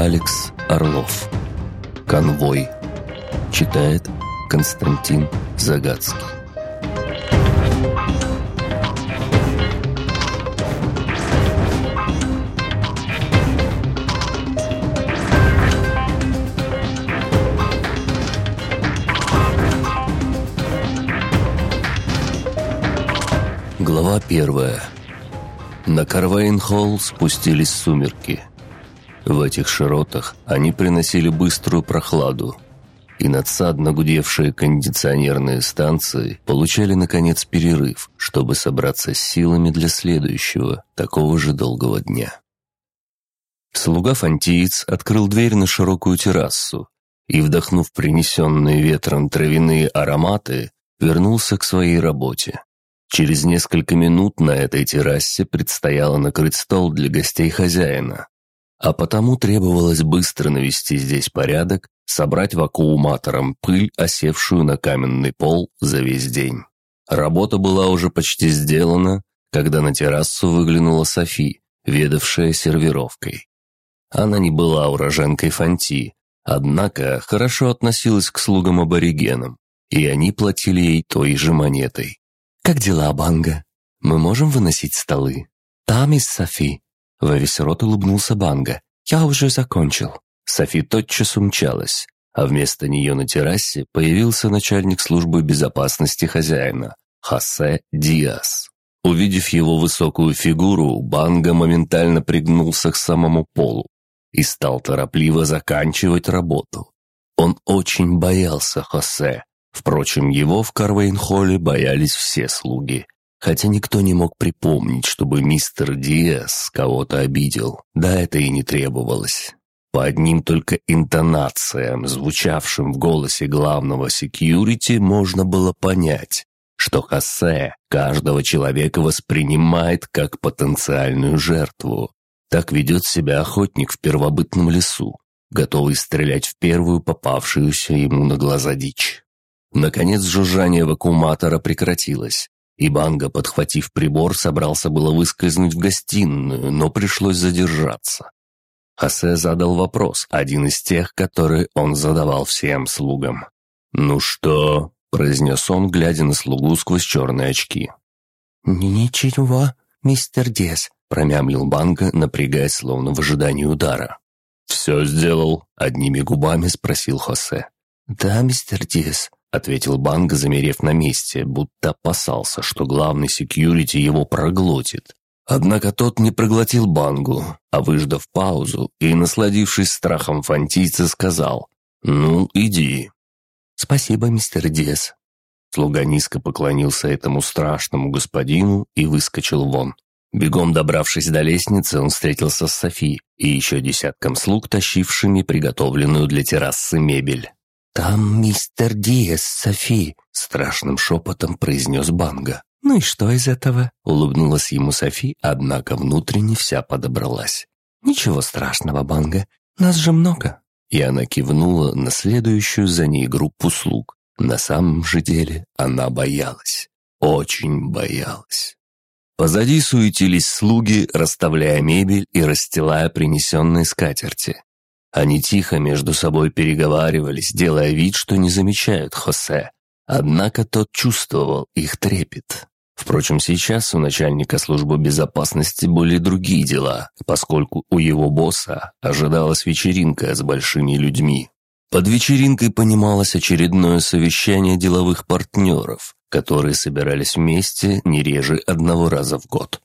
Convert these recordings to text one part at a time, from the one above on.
Алекс Орлов. Конвой. Читает Константин Загадский. Глава первая. На Карвейн-Холл спустились сумерки. В этих широтах они приносили быструю прохладу, и надсадно гудевшие кондиционерные станции получали, наконец, перерыв, чтобы собраться с силами для следующего, такого же долгого дня. Слуга Фантиец открыл дверь на широкую террасу и, вдохнув принесенные ветром травяные ароматы, вернулся к своей работе. Через несколько минут на этой террасе предстояло накрыть стол для гостей хозяина, а потому требовалось быстро навести здесь порядок, собрать вакууматором пыль, осевшую на каменный пол за весь день. Работа была уже почти сделана, когда на террасу выглянула Софи, ведавшая сервировкой. Она не была уроженкой Фанти, однако хорошо относилась к слугам-аборигенам, и они платили ей той же монетой. «Как дела, Банга? Мы можем выносить столы?» «Там из Софи», во весь рот улыбнулся Банга. «Я уже закончил». Софи тотчас умчалась, а вместо нее на террасе появился начальник службы безопасности хозяина, Хосе Диас. Увидев его высокую фигуру, Банга моментально пригнулся к самому полу и стал торопливо заканчивать работу. Он очень боялся Хосе. Впрочем, его в Карвейн-холле боялись все слуги, Хотя никто не мог припомнить, чтобы мистер Диас кого-то обидел. Да, это и не требовалось. По одним только интонациям, звучавшим в голосе главного секьюрити, можно было понять, что Хосе каждого человека воспринимает как потенциальную жертву. Так ведет себя охотник в первобытном лесу, готовый стрелять в первую попавшуюся ему на глаза дичь. Наконец жужжание вакууматора прекратилось, и Банга, подхватив прибор, собрался было выскользнуть в гостиную, но пришлось задержаться. Хосе задал вопрос, один из тех, которые он задавал всем слугам. «Ну что?» – произнес он, глядя на слугу сквозь черные очки. «Ничего, мистер Дес», – промямлил Банга, напрягаясь, словно в ожидании удара. «Все сделал?» – одними губами спросил Хосе. «Да, мистер Дес», — ответил Банг, замерев на месте, будто опасался, что главный секьюрити его проглотит. Однако тот не проглотил Бангу, а выждав паузу и, насладившись страхом фантийца, сказал «Ну, иди». «Спасибо, мистер Диас». Слуга низко поклонился этому страшному господину и выскочил вон. Бегом добравшись до лестницы, он встретился с Софи и еще десятком слуг, тащившими приготовленную для террасы мебель. «Там мистер Диас, Софи», — страшным шепотом произнес Банга. «Ну и что из этого?» — улыбнулась ему Софи, однако внутренне вся подобралась. «Ничего страшного, Банга, нас же много». И она кивнула на следующую за ней группу слуг. На самом же деле она боялась. Очень боялась. Позади суетились слуги, расставляя мебель и расстилая принесенные скатерти. Они тихо между собой переговаривались, делая вид, что не замечают Хосе. Однако тот чувствовал их трепет. Впрочем, сейчас у начальника службы безопасности были другие дела, поскольку у его босса ожидалась вечеринка с большими людьми. Под вечеринкой понималось очередное совещание деловых партнеров, которые собирались вместе не реже одного раза в год.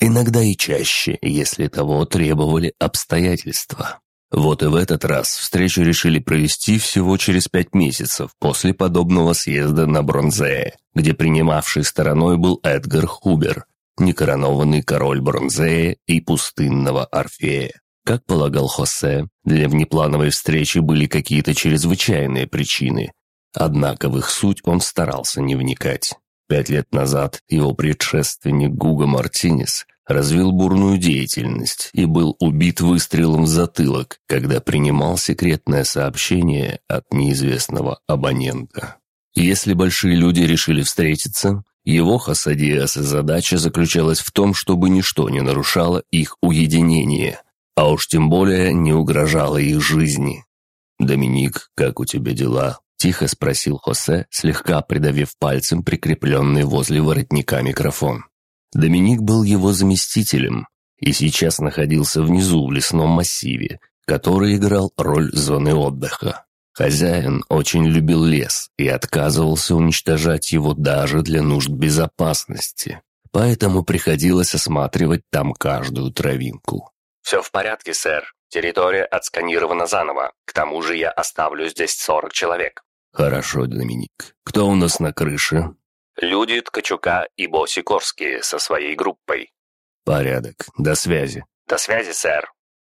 Иногда и чаще, если того требовали обстоятельства. Вот и в этот раз встречу решили провести всего через пять месяцев после подобного съезда на Бронзее, где принимавшей стороной был Эдгар Хубер, некоронованный король Бронзея и пустынного Орфея. Как полагал Хосе, для внеплановой встречи были какие-то чрезвычайные причины, однако в их суть он старался не вникать. Пять лет назад его предшественник Гуго Мартинес развил бурную деятельность и был убит выстрелом в затылок, когда принимал секретное сообщение от неизвестного абонента. Если большие люди решили встретиться, его Хасадиас задача заключалась в том, чтобы ничто не нарушало их уединение, а уж тем более не угрожала их жизни. «Доминик, как у тебя дела?» – тихо спросил Хосе, слегка придавив пальцем прикрепленный возле воротника микрофон. Доминик был его заместителем и сейчас находился внизу в лесном массиве, который играл роль зоны отдыха. Хозяин очень любил лес и отказывался уничтожать его даже для нужд безопасности, поэтому приходилось осматривать там каждую травинку. «Все в порядке, сэр. Территория отсканирована заново. К тому же я оставлю здесь сорок человек». «Хорошо, Доминик. Кто у нас на крыше?» Люди Ткачука и Босикорские со своей группой. Порядок. До связи. До связи, сэр.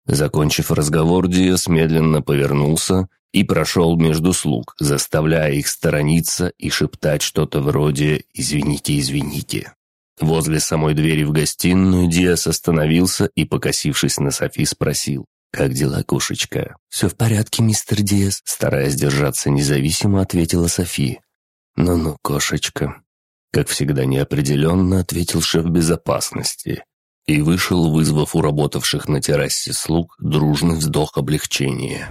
Закончив разговор, Диас медленно повернулся и прошел между слуг, заставляя их сторониться и шептать что-то вроде «Извините, извините». Возле самой двери в гостиную Диас остановился и, покосившись на Софи, спросил «Как дела, кошечка?» «Все в порядке, мистер Диас», стараясь держаться независимо, ответила Софи. «Ну-ну, кошечка, как всегда неопределенно ответил шеф безопасности и вышел, вызвав у работавших на террасе слуг дружный вздох облегчения.